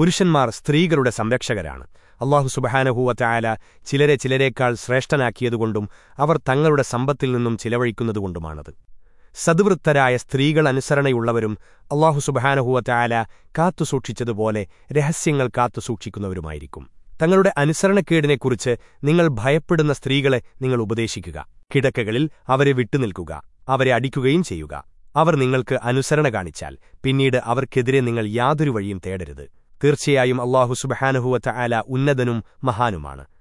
പുരുഷന്മാർ സ്ത്രീകളുടെ സംരക്ഷകരാണ്. അള്ളാഹു സുബഹാനഹൂവറ്റായാല ചിലരെ ചിലരേക്കാൾ ശ്രേഷ്ഠനാക്കിയതുകൊണ്ടും അവർ തങ്ങളുടെ സമ്പത്തിൽ നിന്നും ചിലവഴിക്കുന്നതുകൊണ്ടുമാണത്. സദ്വൃത്തരായ സ്ത്രീകൾ അനുസരണയുള്ളവരും അള്ളാഹു സുബഹാനഹൂവറ്റായാല കാത്തുസൂക്ഷിച്ചതുപോലെ രഹസ്യങ്ങൾ കാത്തുസൂക്ഷിക്കുന്നവരുമായിരിക്കും തങ്ങളുടെ അനുസരണക്കേടിനെക്കുറിച്ച് നിങ്ങൾ ഭയപ്പെടുന്ന സ്ത്രീകളെ നിങ്ങൾ ഉപദേശിക്കുക. കിടക്കകളിൽ അവരെ വിട്ടുനിൽക്കുക. അവരെ അടിക്കുകയും ചെയ്യുക. അവർ നിങ്ങൾക്ക് അനുസരണ കാണിച്ചാൽ പിന്നീട് അവർക്കെതിരെ നിങ്ങൾ യാതൊരു വഴിയും തേടരുത്. തീർച്ചയായും അള്ളാഹു സുബഹാനുഹുവറ്റ ആല ഉന്നതനും മഹാനുമാണ്.